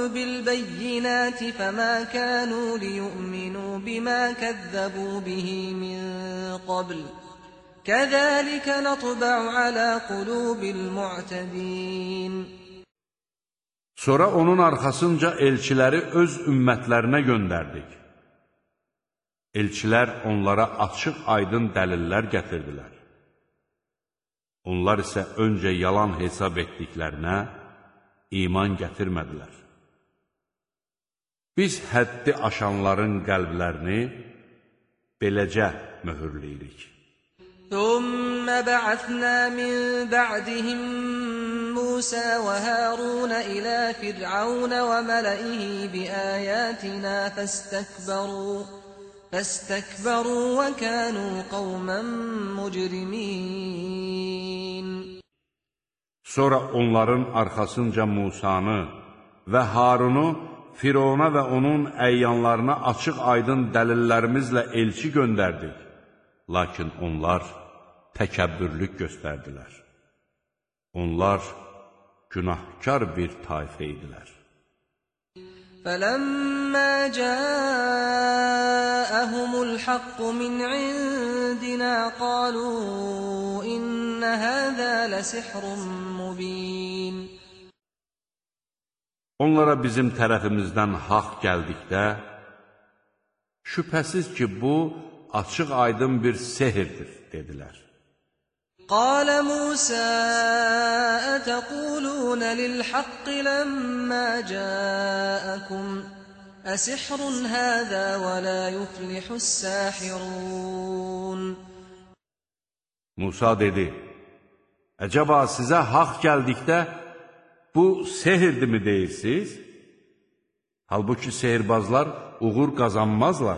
بالبينات فما كانوا ليؤمنوا بما كذبوا به من قبل كذلك نطبع على قلوب المعتدين Sonra onun arxasınca elçiləri öz ümmətlərinə göndərdik. Elçilər onlara açıq aydın dəlillər gətirdilər. Onlar isə öncə yalan hesab etdiklərinə iman gətirmədilər. Biz həddi aşanların qəlblərini beləcə möhürləyirik. ثم بعثنا من بعدهم موسى وهارون إلى فرعون وملئه بآياتنا فاستكبروا فاستكبروا وكانوا قوما مجرمين Sonra onların arxasınca Musanı və Harunu Firona və onun əyyanlarına açıq aydın dəlillərimizlə elçi göndərdik. Lakin onlar təkəbbürlük göstərdilər. Onlar günahkar bir tayfə idilər. فلما جاءهم الحق من عندنا قالوا إن هذا لسحر مبين Onlara bizim tərəfimizdən haqq gəldikdə, şübhəsiz ki, bu açıq aydın bir sehirdir, dedilər. قال موسى أتقولون للحق لما جاءكم أسحر هذا ولا يفلح الساحرون Musa dedi, Əcəba sizə haqq gəldikdə, bu sehirdirmi deyirsiniz? Halbuki sehirbazlar uğur qazanmazlar.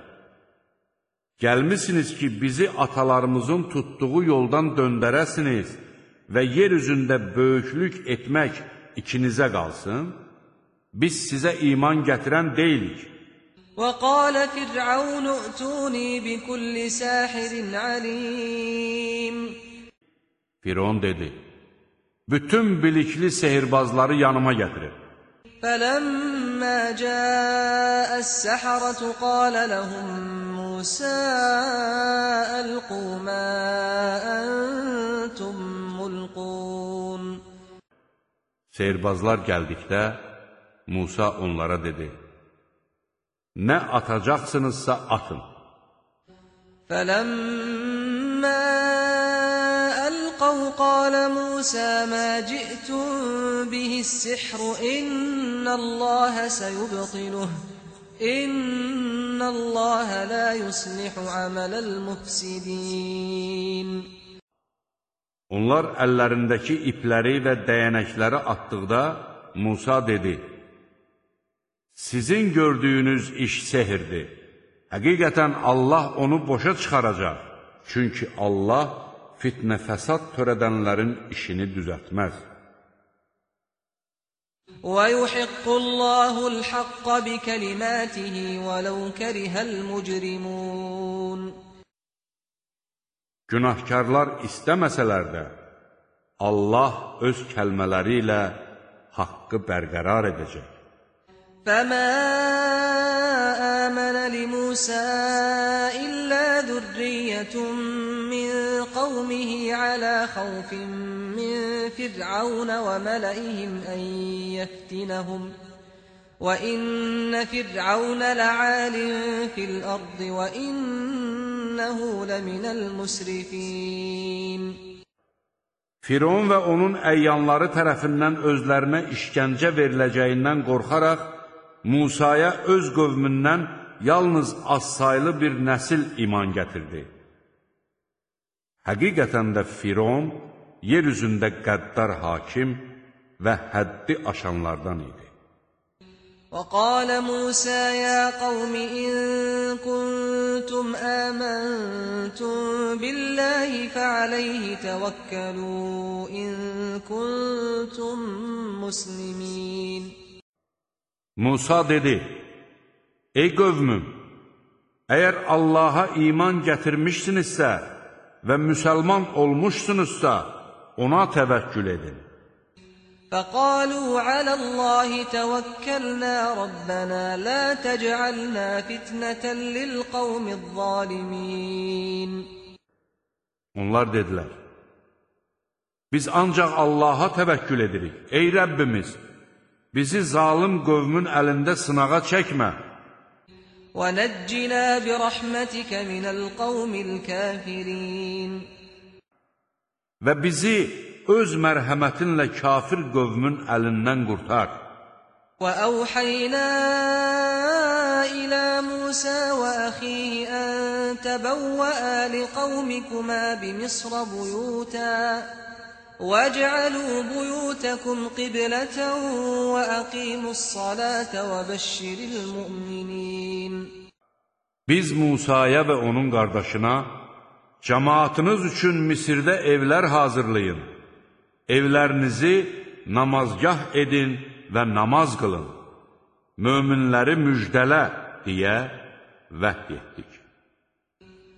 Gəlmisiniz ki, bizi atalarımızın tutduğu yoldan döndərəsiniz və yer üzündə böyüklük etmək ikinizə qalsın, biz sizə iman gətirən deyilik. وقال فرعون ائتوني بكل ساحر عليم Firon dedi, bütün bilikli sehirbazları yanıma gətirin. فلما جاء السحرة قال لهم موسى ألقوا ما أنتم ملقون Sehirbazlar gəldikdə, Musa onlara dedi, Nə atacaqsınızsa atın. فلما ألقوا قال موسى ما جئتم به السحر إن الله سيبطله إن الله لا يصلح عمل المفسدين Onlar əllərindəki ipləri və dəyənəkləri atdıqda Musa dedi, Sizin gördüyünüz iş sehirdir. Həqiqətən Allah onu boşa çıxaracaq. Çünki Allah fitnə fəsad törədənlərin işini düzətməz. ويحق الله الحق بكلماته ولو كره المجرمون Günahkarlar istəməsələr də, Allah öz kəlmələri ilə haqqı bərqərar edəcək. فما آمن لموسى إلا ذرية من قومه على خوف من فرعون وملئهم أن يفتنهم وإن فرعون لعال في الأرض وإنه لمن المسرفين Firon və onun əyyanları tərəfindən özlərinə işgəncə veriləcəyindən qorxaraq, Musaya öz qövmündən yalnız az saylı bir nəsil iman gətirdi. Həqiqətən də Firon yer üzündə qəddar hakim və həddi aşanlardan idi. وقال موسى يا قوم إن كنتم آمنتم بالله فعليه توكلوا إن كنتم مسلمين Musa dedi, Ey qövmüm, əgər Allaha iman gətirmişsinizsə, və müsəlman olmuşsunuzsa, ona təvəkkül edin. فقالوا على الله توكلنا ربنا لا تجعلنا فتنة للقوم الظالمين Onlar dedilər, biz ancaq Allaha təvəkkül edirik. Ey Rəbbimiz, bizi zalım qövmün əlində sınağa çəkmə. ونجنا برحمتك من القوم الكافرين Və bizi öz mərhəmətinlə kafir qövmün əlindən qurtar. وأوحينا إلى موسى وأخيه أن تبوأ لقومكما بمصر بيوتا واجعلوا بيوتكم قبلة وأقيموا الصلاة وبشر المؤمنين Biz Musaya və onun qardaşına cəmaatınız üçün Misirdə evlər hazırlayın. Evlərinizi namazgah edin və namaz qılın. Möminləri müjdələ deyə vəhd etdik.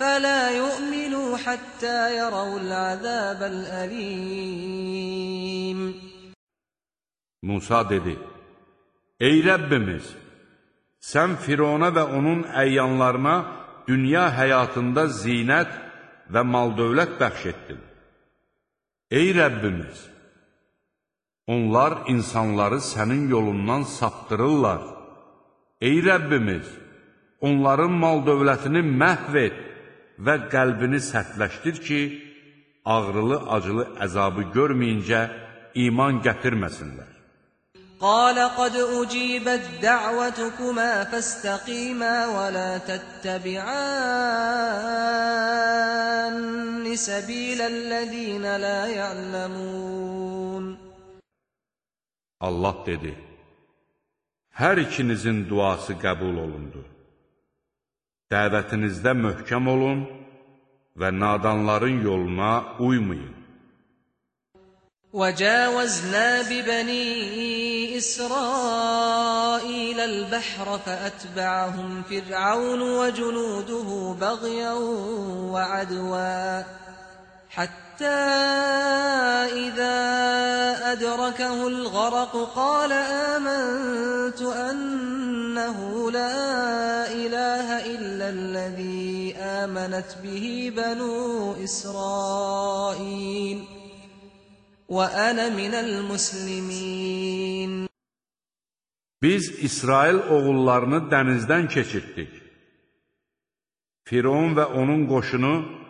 فلا يؤمنوا حتى يروا العذاب الأليم Musa dedi, Ey Rəbbimiz, sən Firona və onun əyyanlarına dünya həyatında zinət və mal-dövlət bəxş etdin. Ey Rəbbimiz, onlar insanları sənin yolundan saptırırlar. Ey Rəbbimiz, onların mal-dövlətini məhv et və qəlbini sərtləşdir ki, ağrılı-acılı əzabı görməyincə iman gətirməsinlər. Qalə qad ucibət dəvətukuma fəstəqimə və la təttəbi'anni səbiləl-ləzinə la ya'ləmun. Allah dedi, hər ikinizin duası qəbul olundu. Dəvətinizdə möhkəm olun və nadanların yoluna uymayın. وجاوزنا ببني إسرائيل البحر فأتبعهم فرعون وجنوده بغيا وعدوا حتى إذا أدركه الغرق قال آمنت أنه لا إله إلا الذي آمنت به بنو إسرائيل وأنا من المسلمين Biz İsrail oğullarını dənizdən keçirtdik. Firon və onun qoşunu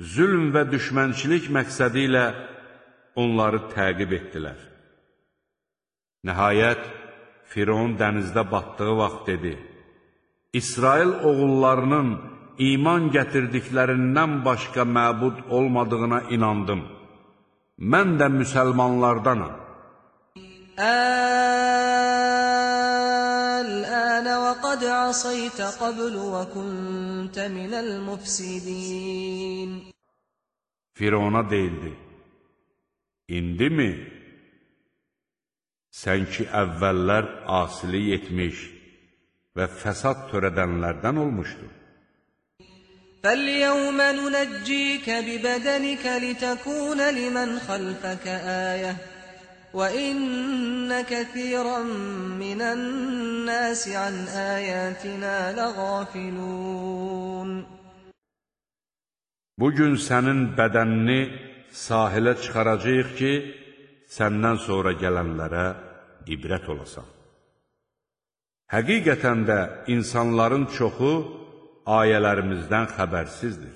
zülm və düşmənçilik məqsədi ilə onları təqib etdilər. Nəhayət, Firon dənizdə batdığı vaxt dedi, İsrail oğullarının iman gətirdiklərindən başqa məbud olmadığına inandım. Mən də müsəlmanlardanam. الآن وقد عصيت قبل وكنت من المفسدين Firona deyildi, İndi mi? Sən ki, əvvəllər asilik etmiş və fəsad törədənlərdən olmuşdun. فاليوم ننجيك ببدنك لتكون لمن خلفك آية وإن كثيرا من الناس عن آياتنا لغافلون Bugün sənin bədənini sahilə çıxaracaq ki, səndən sonra gələnlərə ibrət olasan. Həqiqətən də insanların çoxu ayələrimizdən xəbərsizdir.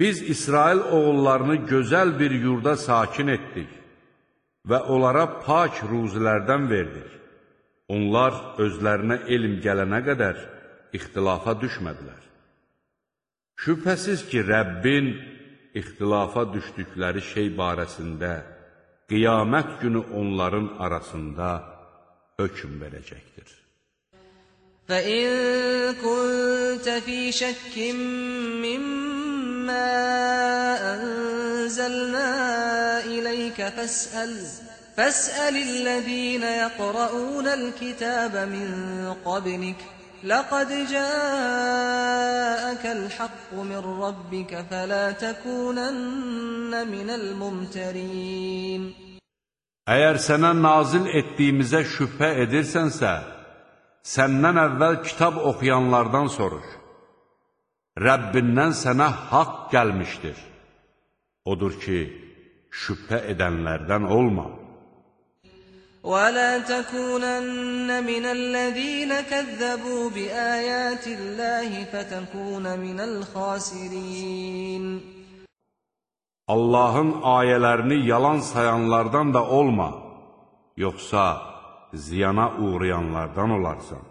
Biz İsrail oğullarını gözəl bir yurda sakin etdik və onlara pak ruzilərdən verdik. Onlar özlərinə elm gələnə qədər ixtilafa düşmədilər. Şübhəsiz ki, Rəbbin ixtilafa düşdükləri şey barəsində qiyamət günü onların arasında hökm verəcəkdir. فَإِن كُنتَ فِي شَكٍّ مِّمَّا أَنزَلْنَا إِلَيْكَ فَاسْأَلْ فَاسْأَلِ الَّذِينَ يَقْرَؤُونَ الْكِتَابَ مِن قَبْلِكَ لَقَدْ جَاءَكَ الْحَقُّ مِن رَّبِّكَ فَلَا تَكُونَنَّ مِنَ الْمُمْتَرِينَ Əgər sənə nazil etdiyimizə şübhə edirsənsə, səndən əvvəl kitab oxuyanlardan soruş. Rəbbindən sənə haqq gəlmişdir. Odur ki, şübhə edənlərdən olma. ولا تكونن من الذين كذبوا بآيات الله فتكون من الخاسرين Allahın ayələrini yalan sayanlardan da olma, yoxsa ziyana uğrayanlardan olarsan.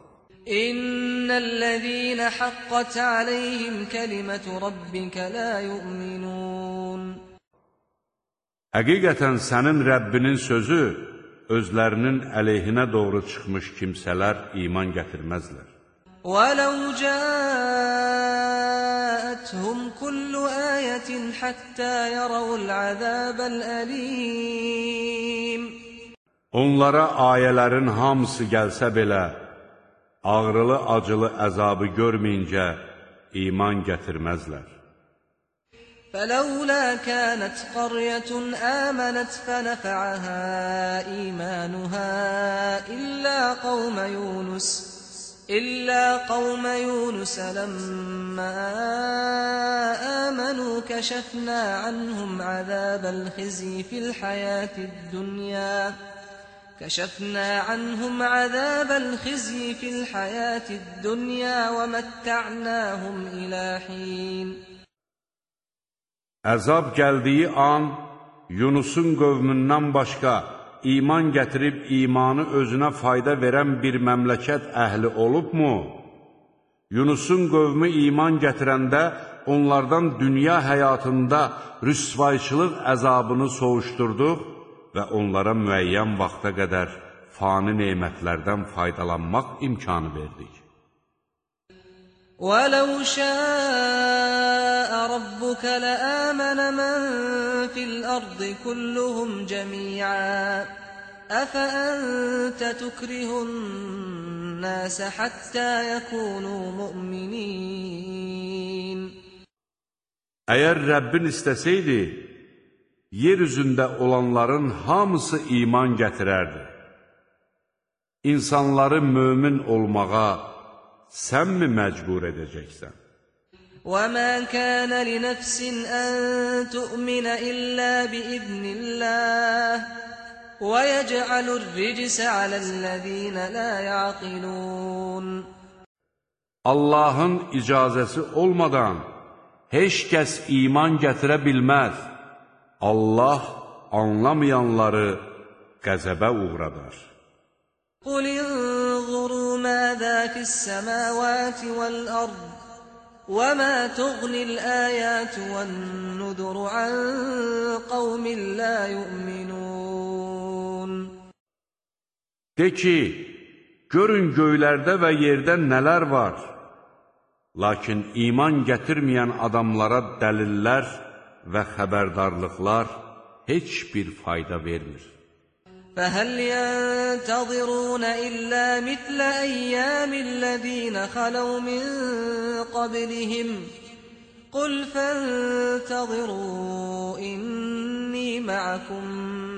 İnnellezîne haqqat aleyhim kelimetu rabbike la yu'minun Həqiqətən sənin Rəbbinin sözü özlərinin əleyhinə doğru çıxmış kimsələr iman gətirməzlər. وَلَوْ جَاءَتْهُمْ كُلُّ آيَةٍ حَتَّى يَرَوُا الْعَذَابَ الْأَلِيمَ Onlara ayələrin hamısı gəlsə belə, ağrılı acılı əzabı görməyincə iman gətirməzlər. فلولا كانت قرية آمنت فنفعها إيمانها إلا قوم يونس إلا قوم يونس لما آمنوا كشفنا عنهم عذاب الخزي في الحياة الدنيا كشفنا عنهم عذاب الخزي في الحياة الدنيا ومتعناهم إلى حين Əzab gəldiyi an Yunusun qövmündən başqa iman gətirib imanı özünə fayda verən bir məmləkət əhli olubmu? Yunusun qövmü iman gətirəndə onlardan dünya həyatında rüsvayçılıq əzabını soğuşdurduq və onlara müəyyən vaxta qədər fani nemətlərdən faydalanmaq imkanı verdik. وَلَوْ شَاءَ رَبُّكَ لَآمَنَ مَن فِي الْأَرْضِ كُلُّهُمْ جَمِيعًا أَفَأَنتَ تُكْرِهُ النَّاسَ حَتَّى يَكُونُوا مُؤْمِنِينَ Əgər Rəbbin istəsəydi, yer üzündə olanların hamısı iman gətirərdi. İnsanları mömin olmağa sən mi məcbur edəcəksən? وَمَا كَانَ لِنَفْسٍ أَن تُؤْمِنَ إِلَّا بِإِذْنِ اللَّهِ وَيَجْعَلُ الرِّجْسَ عَلَى الَّذِينَ لَا يَعْقِلُونَ Allahın icazəsi olmadan heç kəs iman gətirə bilməz. Allah anlamayanları qəzəbə uğradar. Qul inzuru məzə fis-səmavati vəl-ard və mə tuğnil ayatu vən-nudur an qawmin la yu'minun De ki, görün göylərdə və yerdə nələr var. Lakin iman gətirməyən adamlara dəlillər və xəbərdarlıqlar heç bir fayda vermir. فَهَلْ يَنتَظِرُونَ إِلَّا مِثْلَ أَيَّامِ الَّذِينَ خَلَوْا مِن قَبْلِهِمْ قُلْ فَانتَظِرُوا إِنِّي مَعَكُم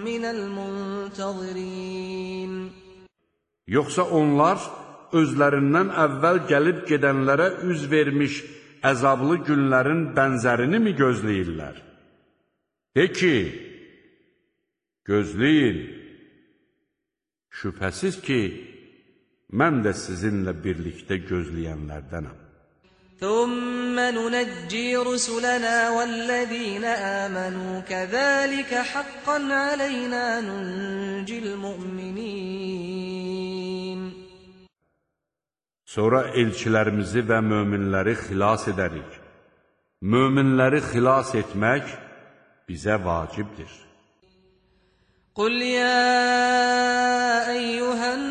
مِّنَ الْمُنتَظِرِينَ Yoxsa onlar özlərindən əvvəl gəlib gedənlərə üz vermiş əzablı günlərin bənzərini mi gözləyirlər? De ki, gözləyin. Şübhəsiz ki, mən də sizinlə birlikdə gözləyənlərdənəm. ثم ننجي رسلنا والذين آمنوا كذلك حقا علينا ننجي المؤمنين Sonra elçilərimizi və möminləri xilas edərik. Möminləri xilas etmək bizə vacibdir. Qul ya eyyuhən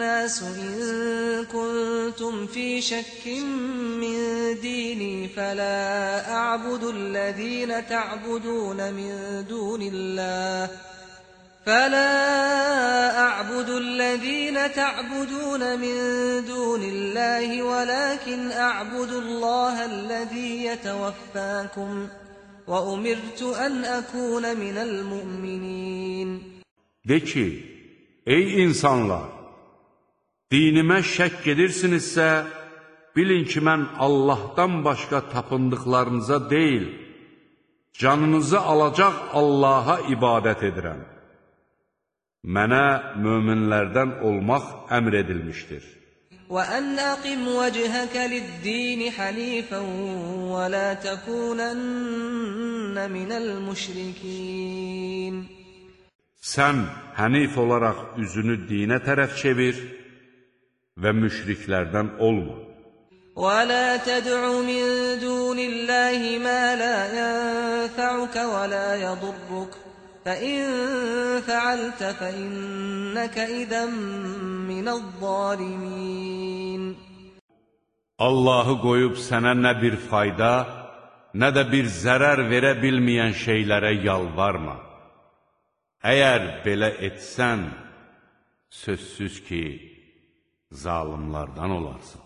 nasu in kuntum fi şəkkin min dini fələ a'budu ləzīnə ta'budun min dunilləh فلا أعبد الذين تعبدون من دون الله ولكن أعبد الله الذي يتوفاكم وأمرت أن أكون من المؤمنين De ki, ey insanlar, dinimə şəkk edirsinizsə, bilin ki, mən Allahdan başqa tapındıqlarınıza deyil, canınızı alacaq Allaha ibadət edirəm. Mənə möminlərdən olmaq əmr edilmişdir. وأن أقم وجهك للدين حنيفا ولا تكونن من المشركين Sən hənif olaraq üzünü dinə tərəf çevir və müşriklərdən olma. ولا تدع من دون الله ما لا ينفعك ولا يضرك فإن فعلت فإنك إذا من الظالمين Allahı qoyub sənə nə bir fayda, nə də bir zərər verə bilməyən şeylərə yalvarma. Əgər belə etsən, sözsüz ki, zalimlardan olarsan.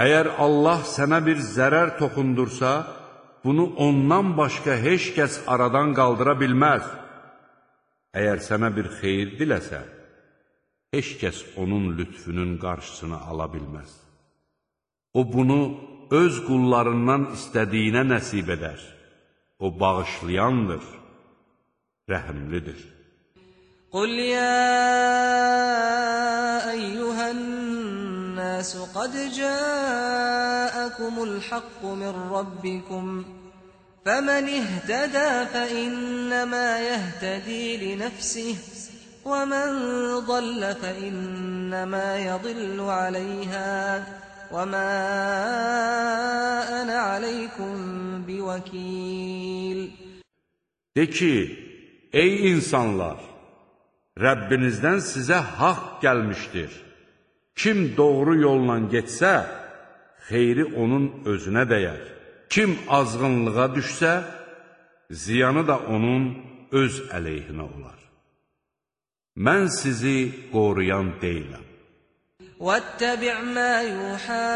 Əgər Allah sənə bir zərər toxundursa, bunu ondan başqa heç kəs aradan qaldıra bilməz. Əgər sənə bir xeyir diləsə, heç kəs onun lütfünün qarşısını ala bilməz. O bunu öz qullarından istədiyinə nəsib edər. O bağışlayandır, rəhimlidir. Qul ya eyyuhən الناس قد جاءكم الحق من ربكم فمن اهتدى فإنما يهتدي لنفسه ومن ضل فإنما يضل عليها وما أنا عليكم بوكيل De ki, ey insanlar, Rəbbinizdən sizə haqq gəlmişdir. Kim doğru yolla getsə, xeyri onun özünə dəyər. Kim azğınlığa düşsə, ziyanı da onun öz əleyhinə olar. Mən sizi qoruyan deyiləm. واتبع ما يوحى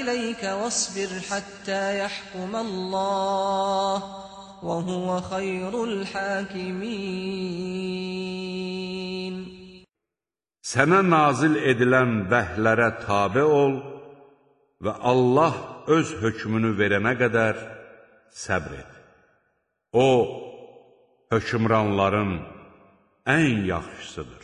إليك واصبر حتى يحكم الله وهو خير الحاكمين Sənə nazil edilən vəhlərə tabe ol və Allah öz hökmünü verənə qədər səbr et. O, hökmranların ən yaxşısıdır.